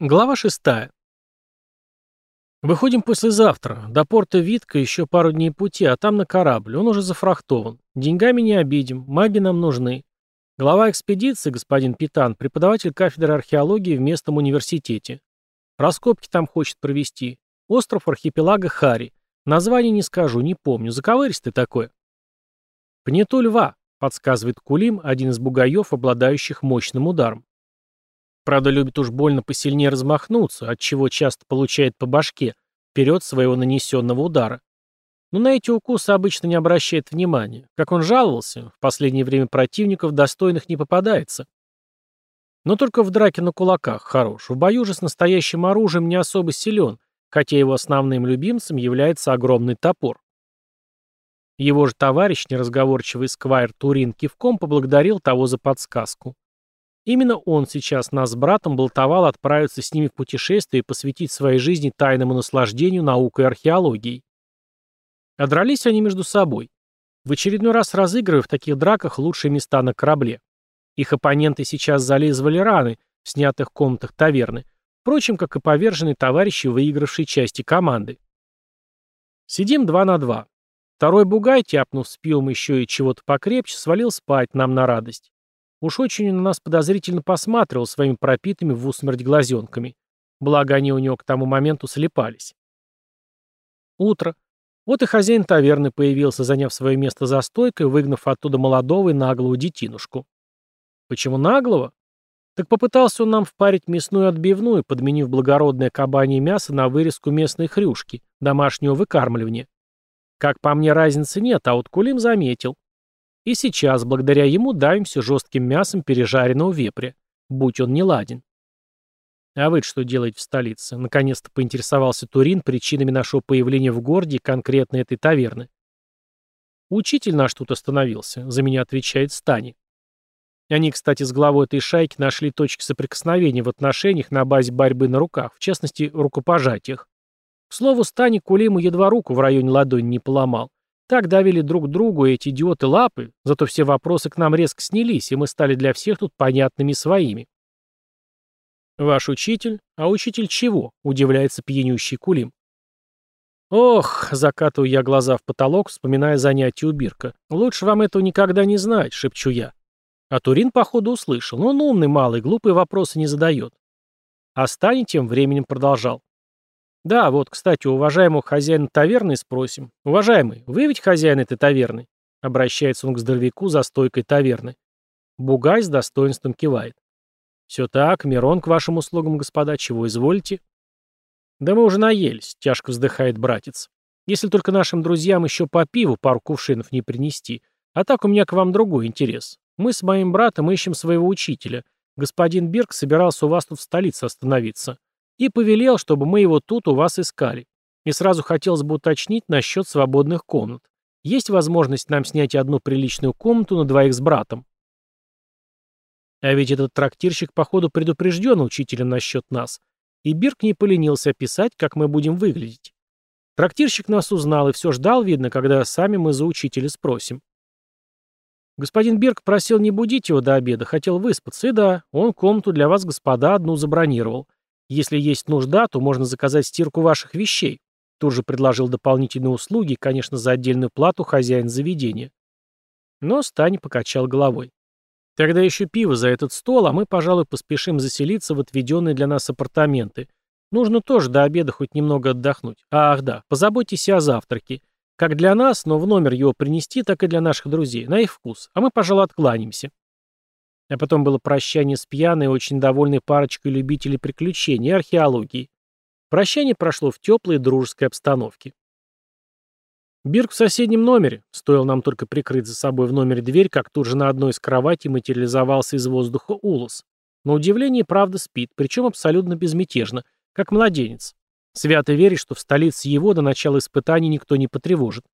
Глава 6. Выходим послезавтра. До порта Витка еще пару дней пути, а там на корабль. Он уже зафрахтован. Деньгами не обидим, маги нам нужны. Глава экспедиции, господин Питан, преподаватель кафедры археологии в местном университете. Раскопки там хочет провести. Остров архипелага Хари. Название не скажу, не помню. Заковыристый такой. Пнету льва, подсказывает Кулим, один из бугаев, обладающих мощным ударом. Правда, любит уж больно посильнее размахнуться, от чего часто получает по башке, вперед своего нанесенного удара. Но на эти укусы обычно не обращает внимания. Как он жаловался, в последнее время противников достойных не попадается. Но только в драке на кулаках хорош. В бою же с настоящим оружием не особо силен, хотя его основным любимцем является огромный топор. Его же товарищ, неразговорчивый сквайр Турин, кивком поблагодарил того за подсказку. Именно он сейчас нас с братом болтовал отправиться с ними в путешествие и посвятить своей жизни тайному наслаждению наукой и археологией. А они между собой. В очередной раз разыгрывая в таких драках лучшие места на корабле. Их оппоненты сейчас залезывали раны в снятых комнатах таверны, впрочем, как и поверженные товарищи выигравшей части команды. Сидим два на два. Второй бугай, тяпнув с пивом еще и чего-то покрепче, свалил спать нам на радость. Уж очень он на нас подозрительно посматривал своими пропитыми в усмерть глазенками. Благо они у него к тому моменту слепались. Утро. Вот и хозяин таверны появился, заняв свое место за стойкой, выгнав оттуда молодого и наглого детинушку. Почему наглого? Так попытался он нам впарить мясную отбивную, подменив благородное кабанье мясо на вырезку местной хрюшки, домашнего выкармливания. Как по мне, разницы нет, а вот Кулим заметил. И сейчас, благодаря ему, давимся жестким мясом пережаренного вепря, будь он не ладен. А вы что делаете в столице? Наконец-то поинтересовался Турин причинами нашего появления в городе конкретно этой таверны. Учитель наш тут остановился, за меня отвечает Стани. Они, кстати, с главой этой шайки нашли точки соприкосновения в отношениях на базе борьбы на руках, в частности, рукопожатиях. К слову, Стани Кулиму едва руку в районе ладони не поломал. Так давили друг другу эти идиоты лапы, зато все вопросы к нам резко снялись, и мы стали для всех тут понятными своими. «Ваш учитель? А учитель чего?» — удивляется пьянющий Кулим. «Ох!» — закатываю я глаза в потолок, вспоминая занятие у Бирка. «Лучше вам этого никогда не знать», — шепчу я. А Турин, походу, услышал. Он умный малый, глупые вопросы не задает. А Стани тем временем продолжал. Да, вот, кстати, у уважаемого хозяина таверны спросим. Уважаемый, вы ведь хозяин этой таверны? Обращается он к здоровяку за стойкой таверны. Бугай с достоинством кивает. Все так, Мирон к вашим услугам, господа, чего изволите? Да мы уже наелись, тяжко вздыхает братец. Если только нашим друзьям еще по пиву пару кувшинов не принести. А так у меня к вам другой интерес. Мы с моим братом ищем своего учителя. Господин Бирк собирался у вас тут в столице остановиться. И повелел, чтобы мы его тут у вас искали. И сразу хотелось бы уточнить насчет свободных комнат. Есть возможность нам снять одну приличную комнату на двоих с братом? А ведь этот трактирщик, походу, предупрежден учителем насчет нас. И Бирк не поленился описать, как мы будем выглядеть. Трактирщик нас узнал и все ждал, видно, когда сами мы за учителя спросим. Господин Бирк просил не будить его до обеда, хотел выспаться, и да, он комнату для вас, господа, одну забронировал. Если есть нужда, то можно заказать стирку ваших вещей. Тут же предложил дополнительные услуги, конечно, за отдельную плату хозяин заведения. Но Стань покачал головой. Тогда еще пиво за этот стол, а мы, пожалуй, поспешим заселиться в отведенные для нас апартаменты. Нужно тоже до обеда хоть немного отдохнуть. Ах да, позаботьтесь о завтраке. Как для нас, но в номер его принести, так и для наших друзей, на их вкус. А мы, пожалуй, откланяемся. А потом было прощание с пьяной, очень довольной парочкой любителей приключений и археологии. Прощание прошло в теплой дружеской обстановке. Бирк в соседнем номере. Стоило нам только прикрыть за собой в номере дверь, как тут же на одной из кроватей материализовался из воздуха Улос. На удивление, правда, спит, причем абсолютно безмятежно, как младенец. Свято верит, что в столице его до начала испытаний никто не потревожит.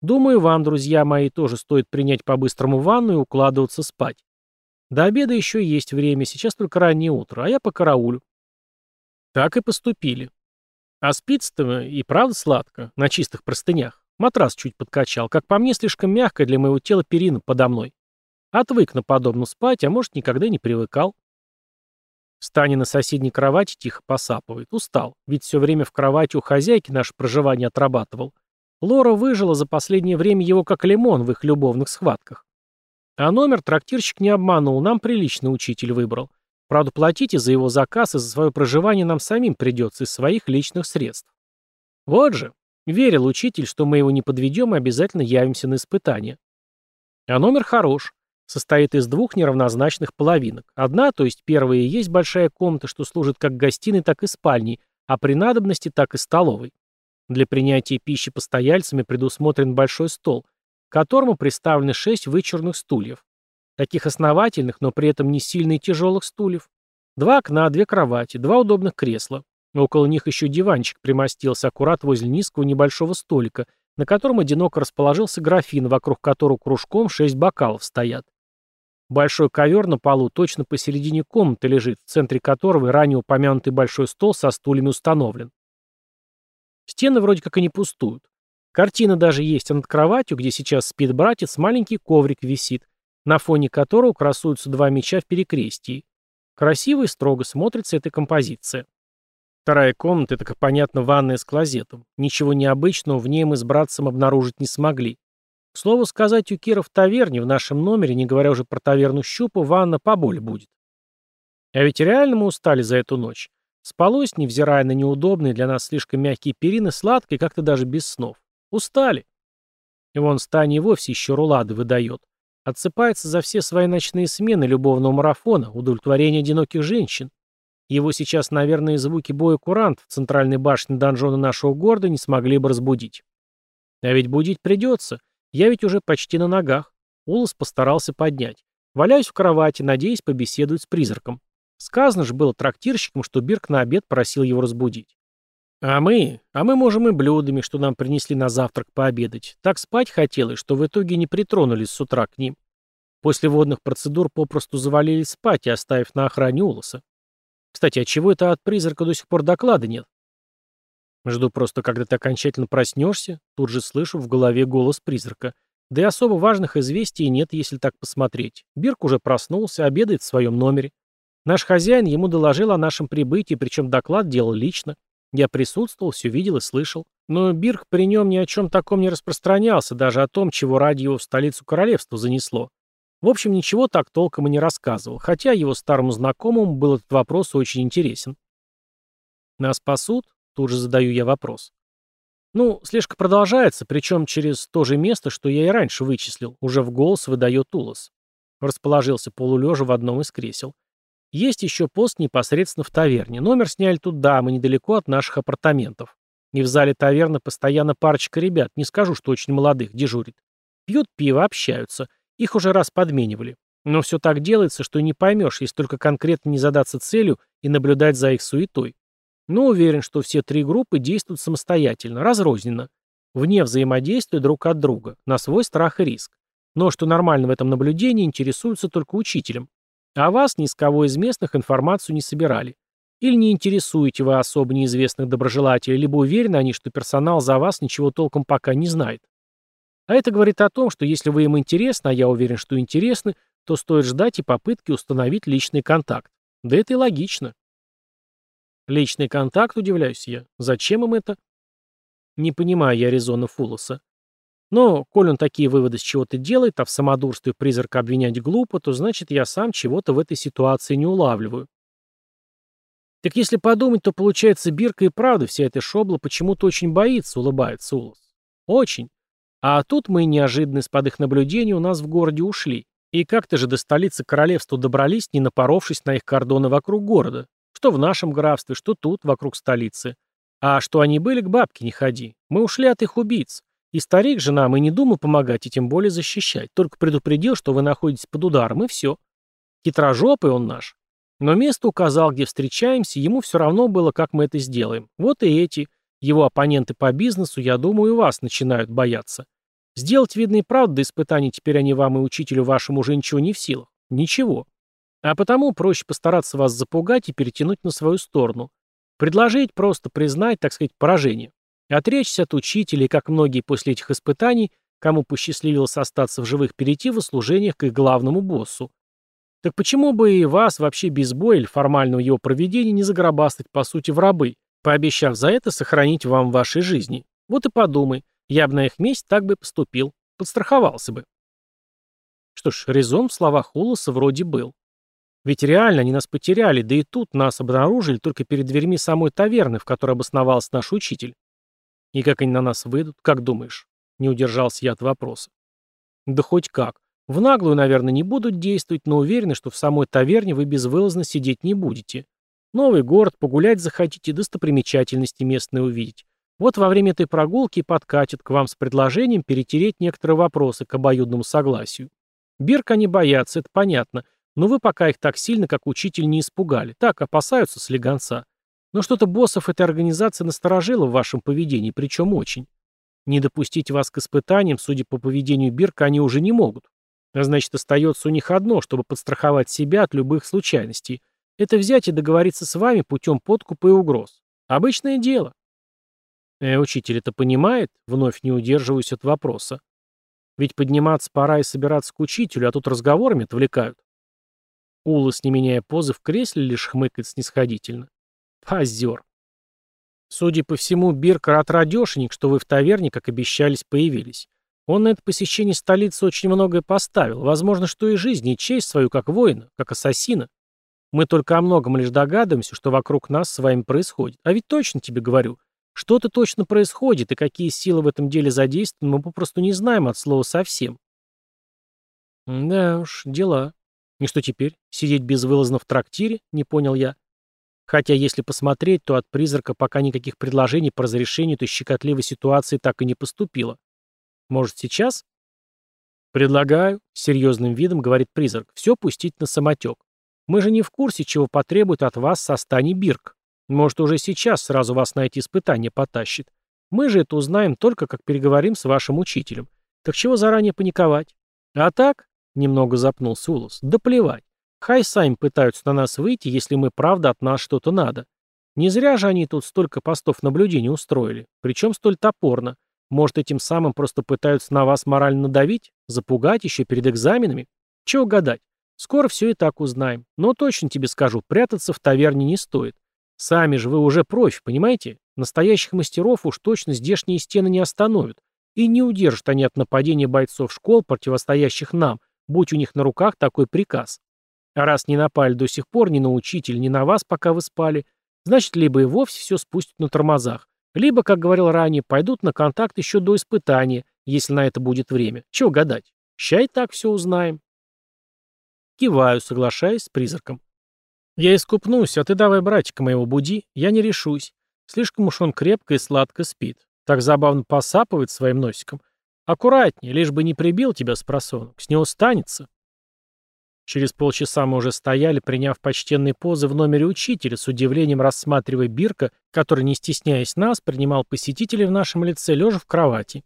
Думаю, вам, друзья мои, тоже стоит принять по-быстрому ванну и укладываться спать. До обеда еще есть время, сейчас только раннее утро, а я по караулю. Так и поступили. А спится-то и правда сладко, на чистых простынях. Матрас чуть подкачал, как по мне, слишком мягкая для моего тела перина подо мной. Отвык на подобно спать, а может, никогда не привыкал. Станя на соседней кровати тихо посапывает. Устал, ведь все время в кровати у хозяйки наше проживание отрабатывал. Лора выжила за последнее время его как лимон в их любовных схватках. А номер трактирщик не обманул, нам приличный учитель выбрал. Правда, платить и за его заказ, и за свое проживание нам самим придется из своих личных средств. Вот же, верил учитель, что мы его не подведем и обязательно явимся на испытание. А номер хорош. Состоит из двух неравнозначных половинок. Одна, то есть первая и есть большая комната, что служит как гостиной, так и спальней, а при надобности так и столовой. Для принятия пищи постояльцами предусмотрен большой стол, которому приставлены шесть вычурных стульев. Таких основательных, но при этом не сильно и тяжелых стульев. Два окна, две кровати, два удобных кресла. Около них еще диванчик примостился аккурат возле низкого небольшого столика, на котором одиноко расположился графин, вокруг которого кружком шесть бокалов стоят. Большой ковер на полу точно посередине комнаты лежит, в центре которого ранее упомянутый большой стол со стульями установлен. Стены вроде как и не пустуют. Картина даже есть, а над кроватью, где сейчас спит братец, маленький коврик висит, на фоне которого красуются два меча в перекрестии. Красиво и строго смотрится эта композиция. Вторая комната — это, как понятно, ванная с клозетом. Ничего необычного в ней мы с братцем обнаружить не смогли. К слову сказать, у Кира в таверне, в нашем номере, не говоря уже про таверну Щупа, ванна поболь будет. А ведь реально мы устали за эту ночь. Спалось, невзирая на неудобные для нас слишком мягкие перины, сладко и как-то даже без снов. Устали. И вон Стани вовсе еще рулады выдает. Отсыпается за все свои ночные смены любовного марафона, удовлетворение одиноких женщин. Его сейчас, наверное, звуки боя курант в центральной башне донжона нашего города не смогли бы разбудить. А ведь будить придется. Я ведь уже почти на ногах. Улас постарался поднять. Валяюсь в кровати, надеясь побеседовать с призраком. Сказано же было трактирщикам, что Бирк на обед просил его разбудить. А мы, а мы можем и блюдами, что нам принесли на завтрак, пообедать. Так спать хотелось, что в итоге не притронулись с утра к ним. После водных процедур попросту завалились спать, оставив на охране Улоса. Кстати, а чего это от призрака до сих пор доклада нет? Жду просто, когда ты окончательно проснешься, тут же слышу в голове голос призрака. Да и особо важных известий нет, если так посмотреть. Бирк уже проснулся, обедает в своем номере. Наш хозяин ему доложил о нашем прибытии, причем доклад делал лично. Я присутствовал, все видел и слышал. Но Бирк при нем ни о чем таком не распространялся, даже о том, чего ради его в столицу королевства занесло. В общем, ничего так толком и не рассказывал, хотя его старому знакомому был этот вопрос очень интересен. «Нас спасут?» — тут же задаю я вопрос. «Ну, слежка продолжается, причем через то же место, что я и раньше вычислил», — уже в голос выдает Улас. Расположился полулежа в одном из кресел. Есть еще пост непосредственно в таверне. Номер сняли тут дамы, недалеко от наших апартаментов. И в зале таверны постоянно парочка ребят, не скажу, что очень молодых, дежурит. Пьют пиво, общаются. Их уже раз подменивали. Но все так делается, что не поймешь, если только конкретно не задаться целью и наблюдать за их суетой. Но уверен, что все три группы действуют самостоятельно, разрозненно, вне взаимодействия друг от друга, на свой страх и риск. Но что нормально в этом наблюдении, интересуются только учителем. А вас ни с кого из местных информацию не собирали. Или не интересуете вы особо неизвестных доброжелателей, либо уверены они, что персонал за вас ничего толком пока не знает. А это говорит о том, что если вы им интересны, а я уверен, что интересны, то стоит ждать и попытки установить личный контакт. Да это и логично. Личный контакт, удивляюсь я. Зачем им это? Не понимаю я резона Фулоса. Но, коль он такие выводы с чего-то делает, а в самодурстве призрака обвинять глупо, то значит я сам чего-то в этой ситуации не улавливаю. Так если подумать, то получается Бирка и правда вся эта шобла почему-то очень боится, улыбается Улас. Очень. А тут мы неожиданно из-под их наблюдения у нас в городе ушли. И как-то же до столицы королевства добрались, не напоровшись на их кордоны вокруг города. Что в нашем графстве, что тут, вокруг столицы. А что они были, к бабке не ходи. Мы ушли от их убийц. И старик же нам и не думал помогать, и тем более защищать. Только предупредил, что вы находитесь под ударом, и все. Хитрожопый он наш. Но место указал, где встречаемся, ему все равно было, как мы это сделаем. Вот и эти, его оппоненты по бизнесу, я думаю, и вас начинают бояться. Сделать видно и правда испытаний теперь они вам и учителю вашему уже ничего не в силах. Ничего. А потому проще постараться вас запугать и перетянуть на свою сторону. Предложить просто признать, так сказать, поражение. Отречься от учителей, как многие после этих испытаний, кому посчастливилось остаться в живых, перейти в служениях к их главному боссу. Так почему бы и вас вообще без боя или формального его проведения не загробастать, по сути, в рабы, пообещав за это сохранить вам в вашей жизни? Вот и подумай, я бы на их месте так бы поступил, подстраховался бы. Что ж, резон в словах Улоса вроде был. Ведь реально они нас потеряли, да и тут нас обнаружили только перед дверьми самой таверны, в которой обосновался наш учитель. И как они на нас выйдут, как думаешь? Не удержался я от вопроса. Да хоть как. В наглую, наверное, не будут действовать, но уверены, что в самой таверне вы безвылазно сидеть не будете. Новый город, погулять захотите, достопримечательности местные увидеть. Вот во время этой прогулки подкатят к вам с предложением перетереть некоторые вопросы к обоюдному согласию. Бирк они боятся, это понятно, но вы пока их так сильно, как учитель, не испугали. Так, опасаются слегонца. Но что-то боссов этой организации насторожило в вашем поведении, причем очень. Не допустить вас к испытаниям, судя по поведению Бирка, они уже не могут. А значит, остается у них одно, чтобы подстраховать себя от любых случайностей. Это взять и договориться с вами путем подкупа и угроз. Обычное дело. Э, учитель это понимает? Вновь не удерживаюсь от вопроса. Ведь подниматься пора и собираться к учителю, а тут разговорами отвлекают. Улас, не меняя позы в кресле, лишь хмыкает снисходительно. Позер. Судя по всему, Бирк рад радешенек, что вы в таверне, как обещались, появились. Он на это посещение столицы очень многое поставил. Возможно, что и жизнь, и честь свою, как воина, как ассасина. Мы только о многом лишь догадываемся, что вокруг нас с вами происходит. А ведь точно тебе говорю, что-то точно происходит, и какие силы в этом деле задействованы, мы попросту не знаем от слова совсем. Да уж, дела. И что теперь? Сидеть безвылазно в трактире? Не понял я. Хотя, если посмотреть, то от призрака пока никаких предложений по разрешению этой щекотливой ситуации так и не поступило. Может, сейчас? Предлагаю, серьезным видом говорит призрак, все пустить на самотек. Мы же не в курсе, чего потребует от вас состани Бирк. Может, уже сейчас сразу вас на эти испытания потащит. Мы же это узнаем только, как переговорим с вашим учителем. Так чего заранее паниковать? А так, немного запнулся Улус, да плевать. Хай сами пытаются на нас выйти, если мы правда от нас что-то надо. Не зря же они тут столько постов наблюдения устроили, причем столь топорно. Может, этим самым просто пытаются на вас морально надавить? Запугать еще перед экзаменами? Чего гадать? Скоро все и так узнаем. Но точно тебе скажу, прятаться в таверне не стоит. Сами же вы уже профи, понимаете? Настоящих мастеров уж точно здешние стены не остановят. И не удержат они от нападения бойцов школ, противостоящих нам, будь у них на руках такой приказ. А раз не напали до сих пор ни на учителя, ни на вас, пока вы спали, значит, либо и вовсе все спустят на тормозах, либо, как говорил ранее, пойдут на контакт еще до испытания, если на это будет время. Чего гадать? Ща и так все узнаем. Киваю, соглашаясь с призраком. Я искупнусь, а ты давай братика моего буди, я не решусь. Слишком уж он крепко и сладко спит. Так забавно посапывает своим носиком. Аккуратнее, лишь бы не прибил тебя с просонок. С него станется. Через полчаса мы уже стояли, приняв почтенные позы в номере учителя, с удивлением рассматривая Бирка, который, не стесняясь нас, принимал посетителей в нашем лице, лежа в кровати.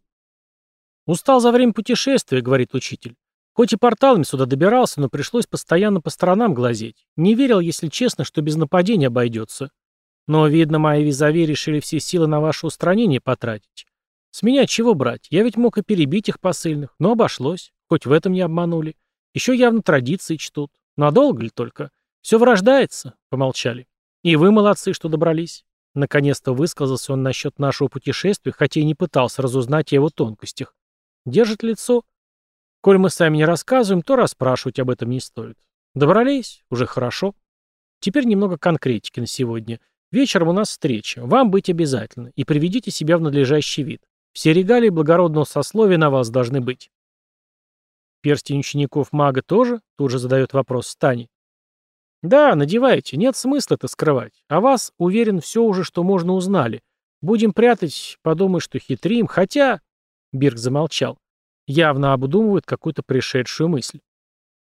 «Устал за время путешествия», — говорит учитель. «Хоть и порталами сюда добирался, но пришлось постоянно по сторонам глазеть. Не верил, если честно, что без нападения обойдется. Но, видно, мои визави решили все силы на ваше устранение потратить. С меня чего брать? Я ведь мог и перебить их посыльных, но обошлось. Хоть в этом не обманули. Еще явно традиции чтут. Надолго ли только? Все врождается, помолчали. И вы молодцы, что добрались. Наконец-то высказался он насчет нашего путешествия, хотя и не пытался разузнать о его тонкостях. Держит лицо. Коль мы сами не рассказываем, то расспрашивать об этом не стоит. Добрались? Уже хорошо. Теперь немного конкретики на сегодня. Вечером у нас встреча. Вам быть обязательно. И приведите себя в надлежащий вид. Все регалии благородного сословия на вас должны быть. Перстень учеников мага тоже? Тут же задает вопрос Стани. Да, надевайте, нет смысла это скрывать. А вас, уверен, все уже, что можно, узнали. Будем прятать, подумай, что хитрим, хотя... Бирк замолчал. Явно обдумывает какую-то пришедшую мысль.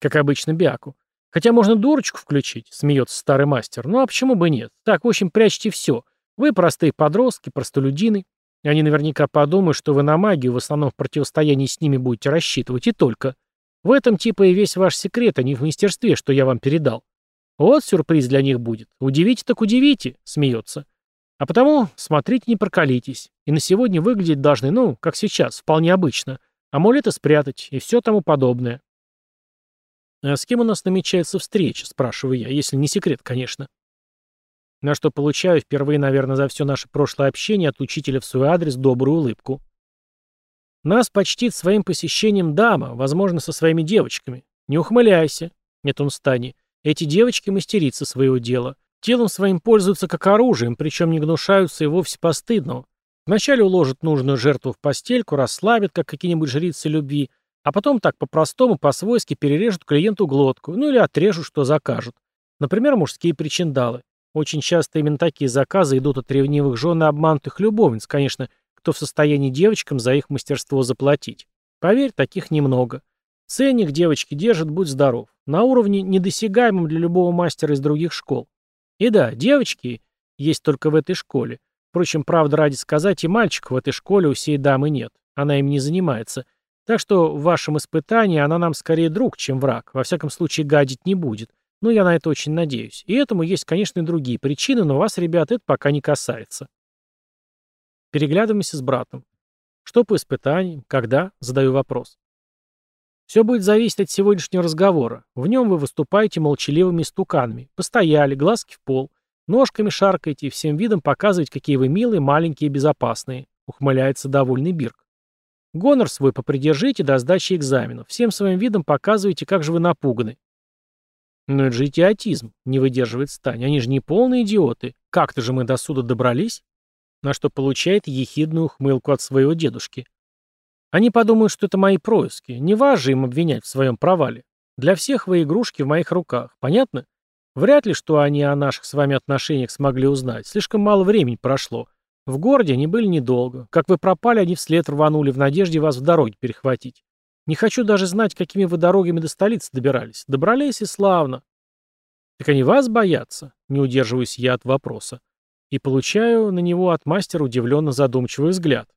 Как обычно Биаку. Хотя можно дурочку включить, смеется старый мастер. Ну а почему бы нет? Так, в общем, прячьте все. Вы простые подростки, простолюдины. Они наверняка подумают, что вы на магию в основном в противостоянии с ними будете рассчитывать, и только. В этом типа и весь ваш секрет, а не в мастерстве, что я вам передал. Вот сюрприз для них будет. Удивите так удивите, смеется. А потому смотрите, не проколитесь. И на сегодня выглядеть должны, ну, как сейчас, вполне обычно. Амулеты спрятать и все тому подобное. «А с кем у нас намечается встреча?» – спрашиваю я, если не секрет, конечно. На что получаю впервые, наверное, за все наше прошлое общение от учителя в свой адрес добрую улыбку. Нас почтит своим посещением дама, возможно, со своими девочками. Не ухмыляйся. Нет, он стани. Эти девочки мастерицы своего дела. Телом своим пользуются как оружием, причем не гнушаются и вовсе постыдного. Вначале уложат нужную жертву в постельку, расслабят, как какие-нибудь жрицы любви, а потом так по-простому, по-свойски перережут клиенту глотку, ну или отрежут, что закажут. Например, мужские причиндалы. Очень часто именно такие заказы идут от ревнивых жен и обманутых любовниц, конечно, кто в состоянии девочкам за их мастерство заплатить. Поверь, таких немного. Ценник девочки держит, будь здоров. На уровне, недосягаемом для любого мастера из других школ. И да, девочки есть только в этой школе. Впрочем, правда ради сказать, и мальчиков в этой школе у сей дамы нет. Она им не занимается. Так что в вашем испытании она нам скорее друг, чем враг. Во всяком случае, гадить не будет. Ну, я на это очень надеюсь. И этому есть, конечно, и другие причины, но вас, ребят, это пока не касается. Переглядываемся с братом. Что по испытаниям? Когда? Задаю вопрос. Все будет зависеть от сегодняшнего разговора. В нем вы выступаете молчаливыми стуканами. Постояли, глазки в пол. Ножками шаркаете и всем видом показывать, какие вы милые, маленькие и безопасные. Ухмыляется довольный Бирк. Гонор свой попридержите до сдачи экзаменов. Всем своим видом показывайте, как же вы напуганы. Но это же идиотизм, не выдерживает Стань. Они же не полные идиоты. Как-то же мы до суда добрались на что получает ехидную ухмылку от своего дедушки. Они подумают, что это мои происки. Не же им обвинять в своем провале. Для всех вы игрушки в моих руках. Понятно? Вряд ли, что они о наших с вами отношениях смогли узнать. Слишком мало времени прошло. В городе они были недолго. Как вы пропали, они вслед рванули в надежде вас в дороге перехватить. Не хочу даже знать, какими вы дорогами до столицы добирались. Добрались и славно. Так они вас боятся? Не удерживаюсь я от вопроса и получаю на него от мастера удивленно задумчивый взгляд.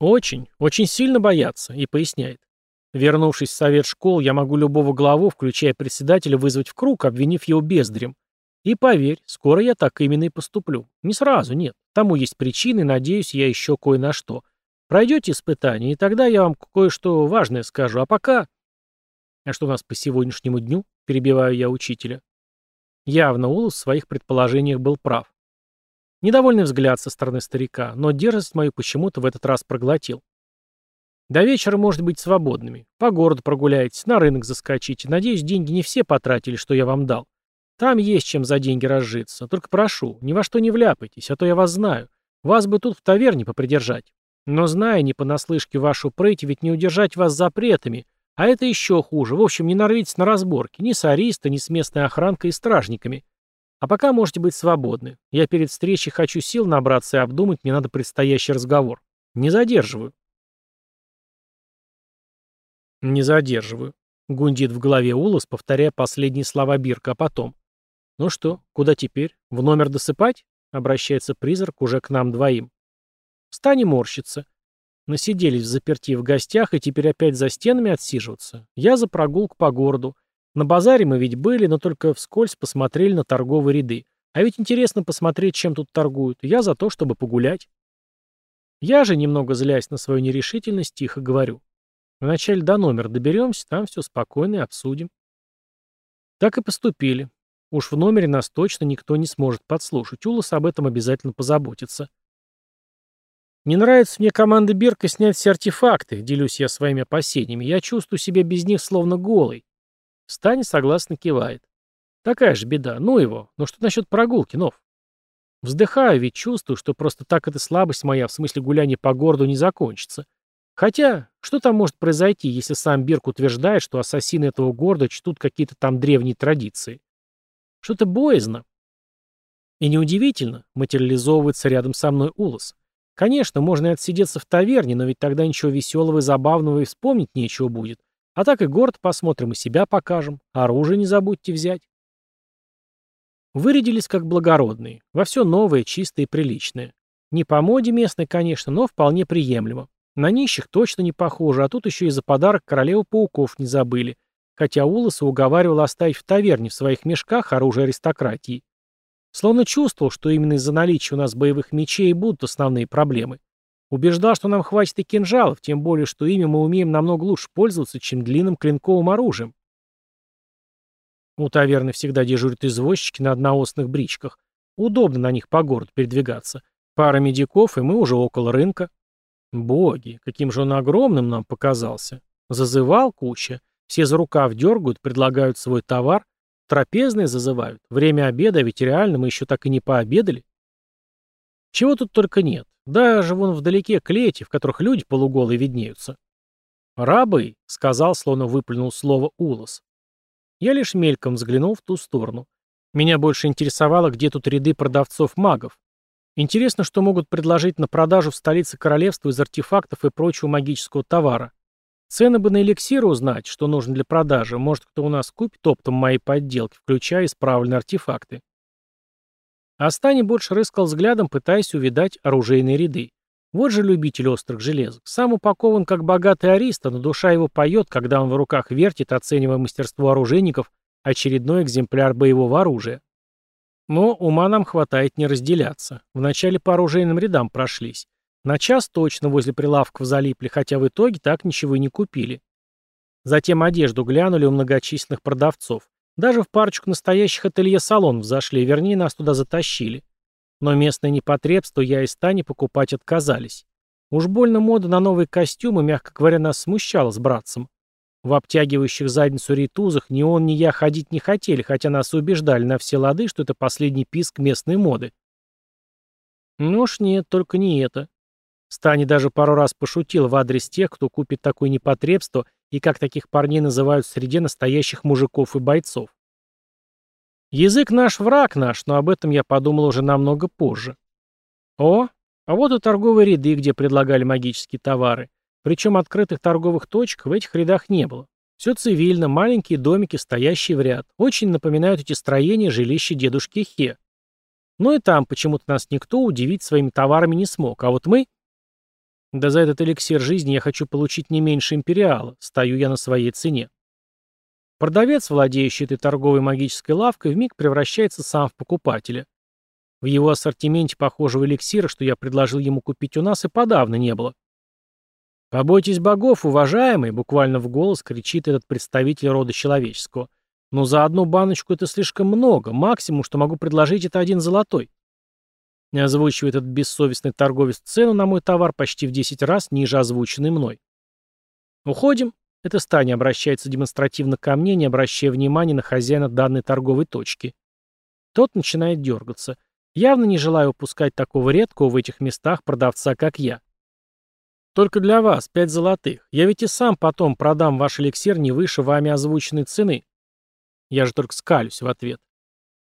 Очень, очень сильно боятся, и поясняет. Вернувшись в совет школ, я могу любого главу, включая председателя, вызвать в круг, обвинив его бездрем. И поверь, скоро я так именно и поступлю. Не сразу, нет. Тому есть причины, надеюсь, я еще кое на что. Пройдете испытание, и тогда я вам кое-что важное скажу. А пока... А что у нас по сегодняшнему дню? Перебиваю я учителя. Явно Улус в своих предположениях был прав. Недовольный взгляд со стороны старика, но дерзость мою почему-то в этот раз проглотил. До вечера может быть свободными. По городу прогуляйтесь, на рынок заскочите. Надеюсь, деньги не все потратили, что я вам дал. Там есть чем за деньги разжиться. Только прошу, ни во что не вляпайтесь, а то я вас знаю. Вас бы тут в таверне попридержать. Но зная не понаслышке вашу прыть, ведь не удержать вас запретами. А это еще хуже. В общем, не нарвитесь на разборки. Ни с ариста, ни с местной охранкой и стражниками. А пока можете быть свободны. Я перед встречей хочу сил набраться и обдумать, мне надо предстоящий разговор. Не задерживаю. Не задерживаю. Гундит в голове Улас, повторяя последние слова Бирка, а потом. Ну что, куда теперь? В номер досыпать? Обращается призрак уже к нам двоим. Встань и морщится. Насиделись в заперти в гостях и теперь опять за стенами отсиживаться. Я за прогулку по городу. На базаре мы ведь были, но только вскользь посмотрели на торговые ряды. А ведь интересно посмотреть, чем тут торгуют. Я за то, чтобы погулять. Я же, немного злясь на свою нерешительность, тихо говорю. Вначале до номера доберемся, там все спокойно и обсудим. Так и поступили. Уж в номере нас точно никто не сможет подслушать. Улас об этом обязательно позаботится. Не нравится мне команда Берка снять все артефакты, делюсь я своими опасениями. Я чувствую себя без них словно голый. Стань согласно кивает. Такая же беда, ну его. Но что насчет прогулки, Нов? Вздыхаю, ведь чувствую, что просто так эта слабость моя, в смысле гуляния по городу, не закончится. Хотя, что там может произойти, если сам Бирк утверждает, что ассасины этого города чтут какие-то там древние традиции? Что-то боязно. И неудивительно, материализовывается рядом со мной Улос. Конечно, можно и отсидеться в таверне, но ведь тогда ничего веселого и забавного и вспомнить нечего будет. А так и город посмотрим, и себя покажем. Оружие не забудьте взять. Вырядились как благородные. Во все новое, чистое и приличное. Не по моде местной, конечно, но вполне приемлемо. На нищих точно не похоже, а тут еще и за подарок королеву пауков не забыли. Хотя Улоса уговаривал оставить в таверне в своих мешках оружие аристократии. Словно чувствовал, что именно из-за наличия у нас боевых мечей будут основные проблемы. Убеждал, что нам хватит и кинжалов, тем более, что ими мы умеем намного лучше пользоваться, чем длинным клинковым оружием. У таверны всегда дежурят извозчики на одноосных бричках. Удобно на них по городу передвигаться. Пара медиков, и мы уже около рынка. Боги, каким же он огромным нам показался. Зазывал куча. Все за рукав дергают, предлагают свой товар. Трапезные зазывают. Время обеда, а ведь реально мы еще так и не пообедали. Чего тут только нет. Даже вон вдалеке клети, в которых люди полуголые виднеются. «Рабы», — сказал, словно выплюнул слово «улос». Я лишь мельком взглянул в ту сторону. Меня больше интересовало, где тут ряды продавцов-магов. Интересно, что могут предложить на продажу в столице королевства из артефактов и прочего магического товара. Цены бы на эликсиры узнать, что нужно для продажи. Может, кто у нас купит оптом мои подделки, включая исправленные артефакты. Астани больше рыскал взглядом, пытаясь увидать оружейные ряды. Вот же любитель острых железок. Сам упакован как богатый ариста, но душа его поет, когда он в руках вертит, оценивая мастерство оружейников, очередной экземпляр боевого оружия. Но ума нам хватает не разделяться. Вначале по оружейным рядам прошлись. На час точно возле прилавков залипли, хотя в итоге так ничего и не купили. Затем одежду глянули у многочисленных продавцов. Даже в парочку настоящих ателье-салонов зашли, вернее, нас туда затащили. Но местное непотребство я и Стани покупать отказались. Уж больно мода на новые костюмы, мягко говоря, нас смущала с братцем. В обтягивающих задницу ритузах ни он, ни я ходить не хотели, хотя нас убеждали на все лады, что это последний писк местной моды. Ну уж нет, только не это. Стани даже пару раз пошутил в адрес тех, кто купит такое непотребство и как таких парней называют среди настоящих мужиков и бойцов. Язык наш враг наш, но об этом я подумал уже намного позже. О, а вот и торговые ряды, где предлагали магические товары. Причем открытых торговых точек в этих рядах не было. Все цивильно, маленькие домики, стоящие в ряд. Очень напоминают эти строения жилища дедушки Хе. Но и там почему-то нас никто удивить своими товарами не смог, а вот мы... Да за этот эликсир жизни я хочу получить не меньше империала, стою я на своей цене. Продавец, владеющий этой торговой магической лавкой, вмиг превращается сам в покупателя. В его ассортименте похожего эликсира, что я предложил ему купить у нас, и подавно не было. «Побойтесь богов, уважаемый!» — буквально в голос кричит этот представитель рода человеческого. «Но за одну баночку это слишком много. Максимум, что могу предложить, это один золотой». Озвучивает этот бессовестный торговец цену на мой товар почти в 10 раз ниже озвученной мной. Уходим. Это Стани обращается демонстративно ко мне, не обращая внимания на хозяина данной торговой точки. Тот начинает дергаться. Явно не желаю упускать такого редкого в этих местах продавца, как я. Только для вас, пять золотых. Я ведь и сам потом продам ваш эликсир не выше вами озвученной цены. Я же только скалюсь в ответ.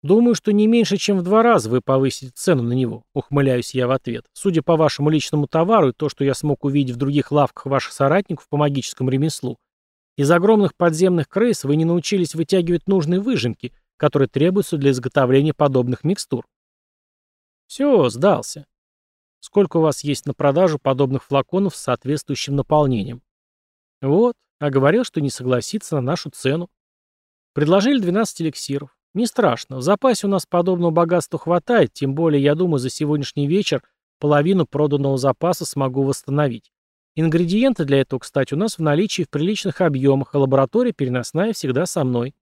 «Думаю, что не меньше, чем в два раза вы повысите цену на него», — ухмыляюсь я в ответ. «Судя по вашему личному товару и то, что я смог увидеть в других лавках ваших соратников по магическому ремеслу, из огромных подземных крыс вы не научились вытягивать нужные выжимки, которые требуются для изготовления подобных микстур». «Все, сдался. Сколько у вас есть на продажу подобных флаконов с соответствующим наполнением?» «Вот, а говорил, что не согласится на нашу цену. Предложили 12 эликсиров. Не страшно, в запасе у нас подобного богатства хватает, тем более, я думаю, за сегодняшний вечер половину проданного запаса смогу восстановить. Ингредиенты для этого, кстати, у нас в наличии в приличных объемах, а лаборатория переносная всегда со мной.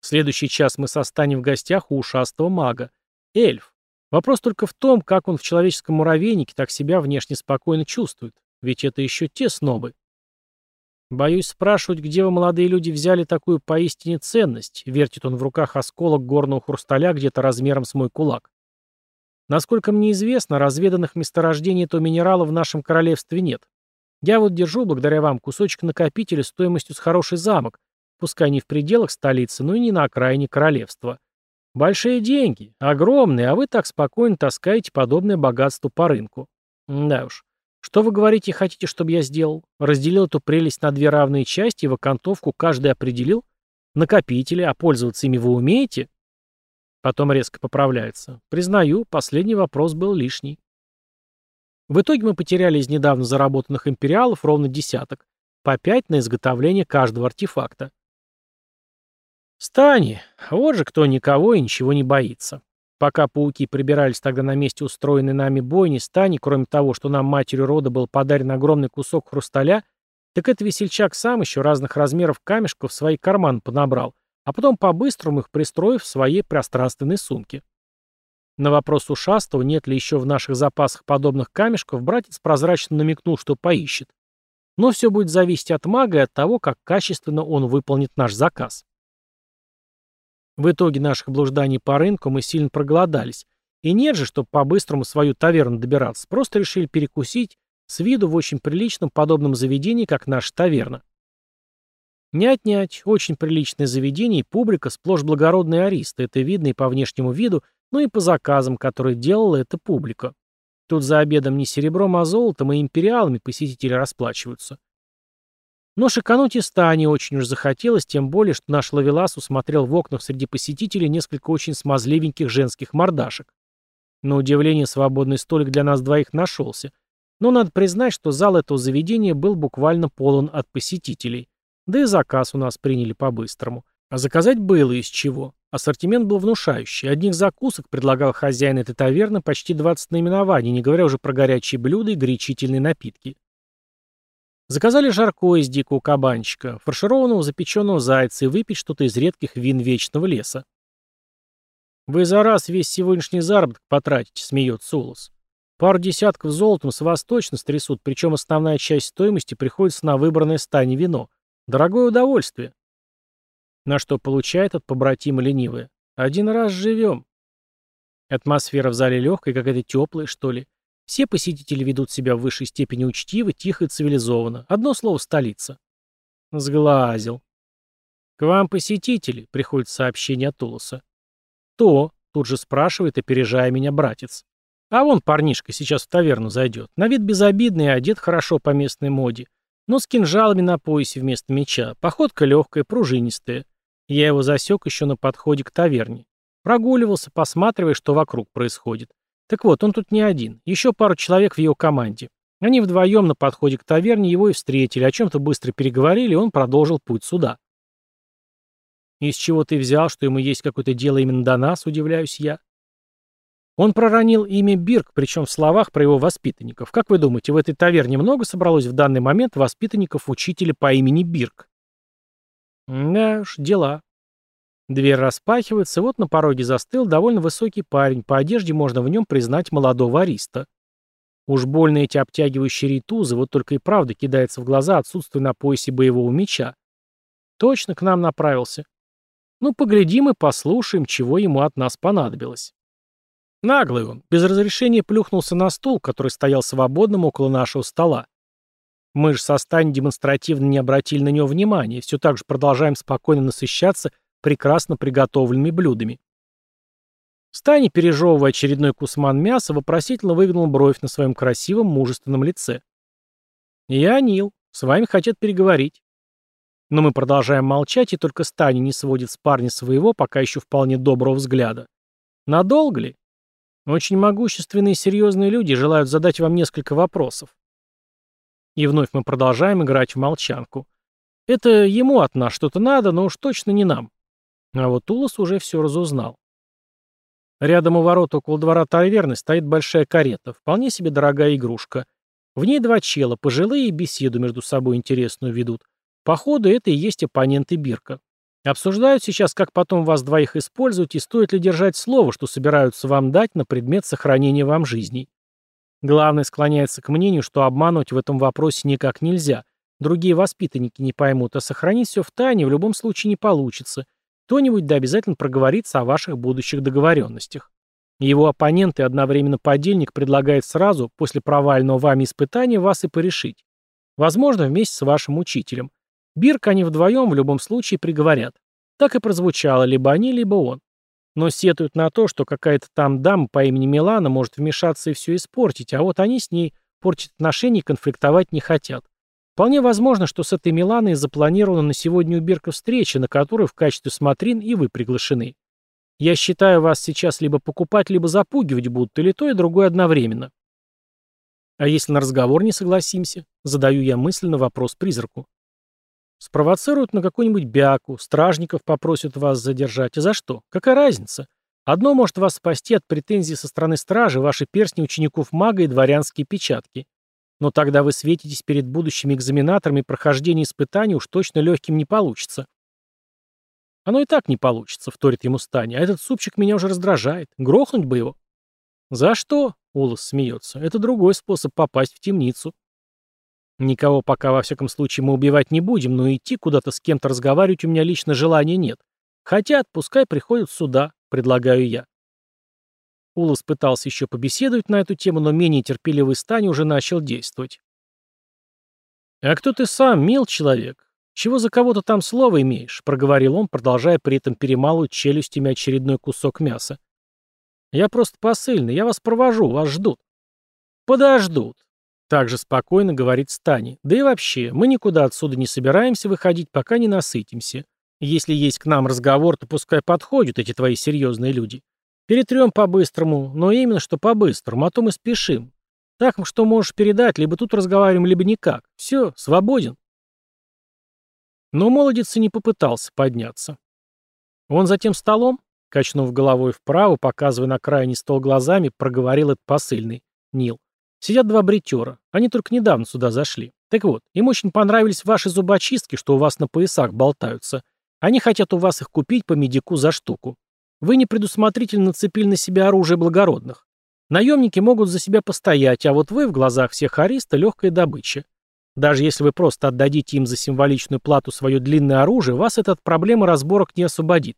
В следующий час мы состанем в гостях у ушастого мага. Эльф. Вопрос только в том, как он в человеческом муравейнике так себя внешне спокойно чувствует. Ведь это еще те снобы. Боюсь спрашивать, где вы, молодые люди, взяли такую поистине ценность, вертит он в руках осколок горного хрусталя где-то размером с мой кулак. Насколько мне известно, разведанных месторождений этого минерала в нашем королевстве нет. Я вот держу, благодаря вам, кусочек накопителя стоимостью с хороший замок, пускай не в пределах столицы, но и не на окраине королевства. Большие деньги, огромные, а вы так спокойно таскаете подобное богатство по рынку. Да уж. Что вы говорите, хотите, чтобы я сделал? Разделил эту прелесть на две равные части и в окантовку каждый определил? Накопители, а пользоваться ими вы умеете? Потом резко поправляется. Признаю, последний вопрос был лишний. В итоге мы потеряли из недавно заработанных империалов ровно десяток, по пять на изготовление каждого артефакта. Стани, вот же кто никого и ничего не боится. Пока пауки прибирались тогда на месте устроенной нами бойни, Стани, кроме того, что нам матерью рода был подарен огромный кусок хрусталя, так это весельчак сам еще разных размеров камешков в свои карманы понабрал, а потом по-быстрому их пристроив в своей пространственной сумке. На вопрос ушастого, нет ли еще в наших запасах подобных камешков, братец прозрачно намекнул, что поищет. Но все будет зависеть от мага и от того, как качественно он выполнит наш заказ. В итоге наших блужданий по рынку мы сильно проголодались. И нет же, чтобы по-быстрому свою таверну добираться, просто решили перекусить с виду в очень приличном подобном заведении, как наша таверна. Не отнять, очень приличное заведение и публика сплошь благородные аристы, это видно и по внешнему виду, но и по заказам, которые делала эта публика. Тут за обедом не серебром, а золотом и империалами посетители расплачиваются. Но шикануть и Стане очень уж захотелось, тем более, что наш Лавелас усмотрел в окнах среди посетителей несколько очень смазливеньких женских мордашек. На удивление, свободный столик для нас двоих нашелся. Но надо признать, что зал этого заведения был буквально полон от посетителей. Да и заказ у нас приняли по-быстрому. А заказать было из чего. Ассортимент был внушающий. Одних закусок предлагал хозяин этой таверны почти 20 наименований, не говоря уже про горячие блюда и горячительные напитки. Заказали жаркое из дикого кабанчика, фаршированного запеченного зайца и выпить что-то из редких вин вечного леса. «Вы за раз весь сегодняшний заработок потратите», — смеется Улас. «Пару десятков золотом с вас точно стрясут, причем основная часть стоимости приходится на выбранное стане вино. Дорогое удовольствие». На что получает от побратима ленивая. Один раз живем. Атмосфера в зале легкая, какая-то теплая, что ли. Все посетители ведут себя в высшей степени учтиво, тихо и цивилизованно. Одно слово — столица. Сглазил. «К вам посетители», — приходит сообщение от Тулоса. «То», — тут же спрашивает, опережая меня братец. «А вон парнишка сейчас в таверну зайдет. На вид безобидный, одет хорошо по местной моде. Но с кинжалами на поясе вместо меча. Походка легкая, пружинистая. Я его засек еще на подходе к таверне. Прогуливался, посматривая, что вокруг происходит. Так вот, он тут не один. Еще пару человек в его команде. Они вдвоем на подходе к таверне его и встретили, о чем-то быстро переговорили, и он продолжил путь сюда. «Из чего ты взял, что ему есть какое-то дело именно до нас?» – удивляюсь я. Он проронил имя Бирк, причем в словах про его воспитанников. Как вы думаете, в этой таверне много собралось в данный момент воспитанников учителя по имени Бирк? Да уж, дела. Дверь распахивается, вот на пороге застыл довольно высокий парень, по одежде можно в нем признать молодого ариста. Уж больно эти обтягивающие рейтузы, вот только и правда кидается в глаза отсутствие на поясе боевого меча. Точно к нам направился. Ну, поглядим и послушаем, чего ему от нас понадобилось. Наглый он, без разрешения плюхнулся на стул, который стоял свободным около нашего стола. Мы же со Стань демонстративно не обратили на него внимания, все так же продолжаем спокойно насыщаться прекрасно приготовленными блюдами. Стани, пережевывая очередной кусман мяса, вопросительно выгнул бровь на своем красивом, мужественном лице. «Я Нил. С вами хотят переговорить». Но мы продолжаем молчать, и только Стани не сводит с парня своего, пока еще вполне доброго взгляда. Надолго ли? Очень могущественные и серьезные люди желают задать вам несколько вопросов. И вновь мы продолжаем играть в молчанку. Это ему от нас что-то надо, но уж точно не нам. А вот Улас уже все разузнал. Рядом у ворот около двора таверны стоит большая карета, вполне себе дорогая игрушка. В ней два чела, пожилые, беседу между собой интересную ведут. Походу, это и есть оппоненты Бирка. Обсуждают сейчас, как потом вас двоих использовать и стоит ли держать слово, что собираются вам дать на предмет сохранения вам жизней. Главное склоняется к мнению, что обманывать в этом вопросе никак нельзя. Другие воспитанники не поймут, а сохранить все в тайне в любом случае не получится. Кто-нибудь да обязательно проговорится о ваших будущих договоренностях. Его оппонент и одновременно подельник предлагает сразу, после провального вами испытания, вас и порешить. Возможно, вместе с вашим учителем. Бирк они вдвоем в любом случае приговорят. Так и прозвучало либо они, либо он но сетуют на то, что какая-то там дама по имени Милана может вмешаться и все испортить, а вот они с ней портить отношения и конфликтовать не хотят. Вполне возможно, что с этой Миланой запланирована на сегодня у Бирка встреча, на которую в качестве смотрин и вы приглашены. Я считаю, вас сейчас либо покупать, либо запугивать будут, или то и другое одновременно. А если на разговор не согласимся? Задаю я мысленно вопрос призраку. Спровоцируют на какую-нибудь бяку, стражников попросят вас задержать. И за что? Какая разница? Одно может вас спасти от претензий со стороны стражи, ваши перстни учеников мага и дворянские печатки. Но тогда вы светитесь перед будущими экзаменаторами, прохождение испытаний уж точно легким не получится. Оно и так не получится, вторит ему Стани, а этот супчик меня уже раздражает. Грохнуть бы его. За что? Улас смеется. Это другой способ попасть в темницу. Никого пока, во всяком случае, мы убивать не будем, но идти куда-то с кем-то разговаривать у меня лично желания нет. Хотят, пускай приходят сюда, предлагаю я. Улас пытался еще побеседовать на эту тему, но менее терпеливый Стани уже начал действовать. «А кто ты сам, мил человек? Чего за кого-то там слово имеешь?» — проговорил он, продолжая при этом перемалывать челюстями очередной кусок мяса. «Я просто посыльный, я вас провожу, вас ждут». «Подождут», — также спокойно говорит Стани. «Да и вообще, мы никуда отсюда не собираемся выходить, пока не насытимся. Если есть к нам разговор, то пускай подходят эти твои серьезные люди. Перетрем по-быстрому, но именно что по-быстрому, а то мы спешим. Так, что можешь передать, либо тут разговариваем, либо никак. Все, свободен. Но молодец и не попытался подняться. Он за тем столом, качнув головой вправо, показывая на крайний стол глазами, проговорил этот посыльный, Нил. Сидят два бритера. Они только недавно сюда зашли. Так вот, им очень понравились ваши зубочистки, что у вас на поясах болтаются. Они хотят у вас их купить по медику за штуку. Вы непредусмотрительно нацепили на себя оружие благородных. Наемники могут за себя постоять, а вот вы в глазах всех ариста легкая добыча. Даже если вы просто отдадите им за символичную плату свое длинное оружие, вас это от проблемы разборок не освободит.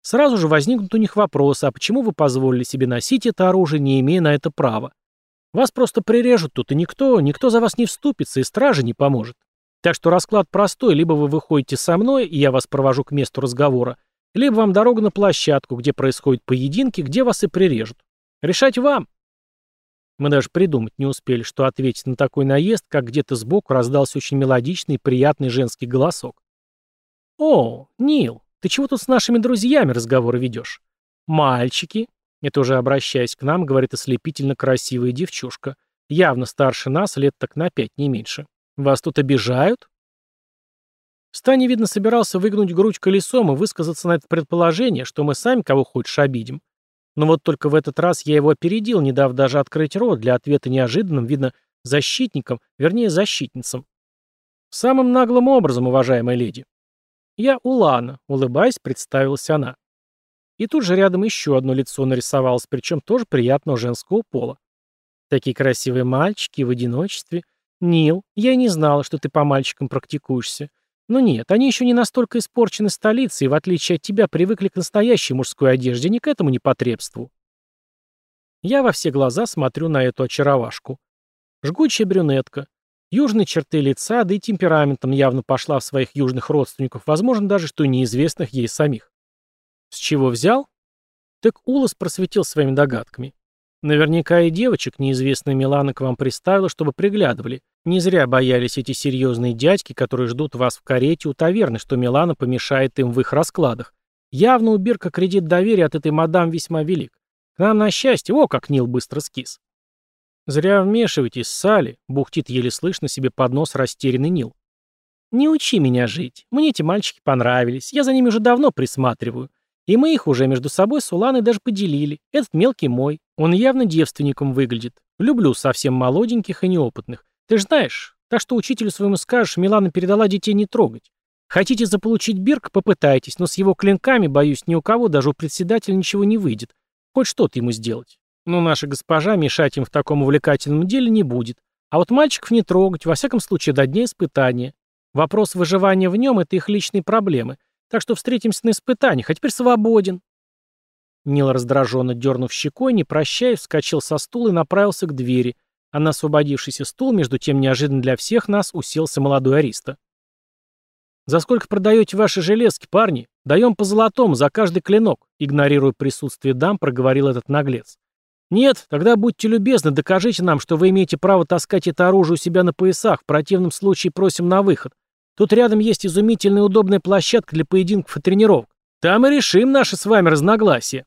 Сразу же возникнут у них вопросы, а почему вы позволили себе носить это оружие, не имея на это права? Вас просто прирежут тут, и никто, никто за вас не вступится, и стража не поможет. Так что расклад простой, либо вы выходите со мной, и я вас провожу к месту разговора, либо вам дорога на площадку, где происходят поединки, где вас и прирежут. Решать вам. Мы даже придумать не успели, что ответить на такой наезд, как где-то сбоку раздался очень мелодичный и приятный женский голосок. «О, Нил, ты чего тут с нашими друзьями разговоры ведешь? Мальчики?» Это уже обращаясь к нам, говорит ослепительно красивая девчушка. Явно старше нас, лет так на пять, не меньше. «Вас тут обижают?» Стани, видно, собирался выгнуть грудь колесом и высказаться на это предположение, что мы сами кого хочешь обидим. Но вот только в этот раз я его опередил, не дав даже открыть рот, для ответа неожиданным, видно, защитником, вернее, защитницам. Самым наглым образом, уважаемая леди. Я Улана, улыбаясь, представилась она. И тут же рядом еще одно лицо нарисовалось, причем тоже приятного женского пола. Такие красивые мальчики в одиночестве. Нил, я и не знала, что ты по мальчикам практикуешься. Но нет, они еще не настолько испорчены столицей и, в отличие от тебя, привыкли к настоящей мужской одежде, не к этому непотребству. Я во все глаза смотрю на эту очаровашку. Жгучая брюнетка. Южные черты лица, да и темпераментом явно пошла в своих южных родственников, возможно, даже что неизвестных ей самих. С чего взял? Так Улас просветил своими догадками. Наверняка и девочек неизвестная Милана к вам приставила, чтобы приглядывали. Не зря боялись эти серьезные дядьки, которые ждут вас в карете у таверны, что Милана помешает им в их раскладах. Явно у Бирка кредит доверия от этой мадам весьма велик. К нам на счастье, о, как Нил быстро скис. Зря вмешивайтесь, Салли, бухтит еле слышно себе под нос растерянный Нил. Не учи меня жить. Мне эти мальчики понравились. Я за ними уже давно присматриваю. И мы их уже между собой с Уланой даже поделили. Этот мелкий мой. Он явно девственником выглядит. Люблю совсем молоденьких и неопытных. Ты ж знаешь, так что учителю своему скажешь, Милана передала детей не трогать. Хотите заполучить Бирк, попытайтесь, но с его клинками, боюсь, ни у кого, даже у председателя ничего не выйдет. Хоть что-то ему сделать. Но наша госпожа мешать им в таком увлекательном деле не будет. А вот мальчиков не трогать, во всяком случае, до дня испытания. Вопрос выживания в нем — это их личные проблемы. Так что встретимся на испытаниях, а теперь свободен. Нил, раздраженно дернув щекой, не прощаясь, вскочил со стула и направился к двери, а на освободившийся стул, между тем неожиданно для всех нас, уселся молодой ариста. «За сколько продаете ваши железки, парни? Даем по золотому за каждый клинок», игнорируя присутствие дам, проговорил этот наглец. «Нет, тогда будьте любезны, докажите нам, что вы имеете право таскать это оружие у себя на поясах, в противном случае просим на выход. Тут рядом есть изумительная удобная площадка для поединков и тренировок. Там и решим наши с вами разногласия».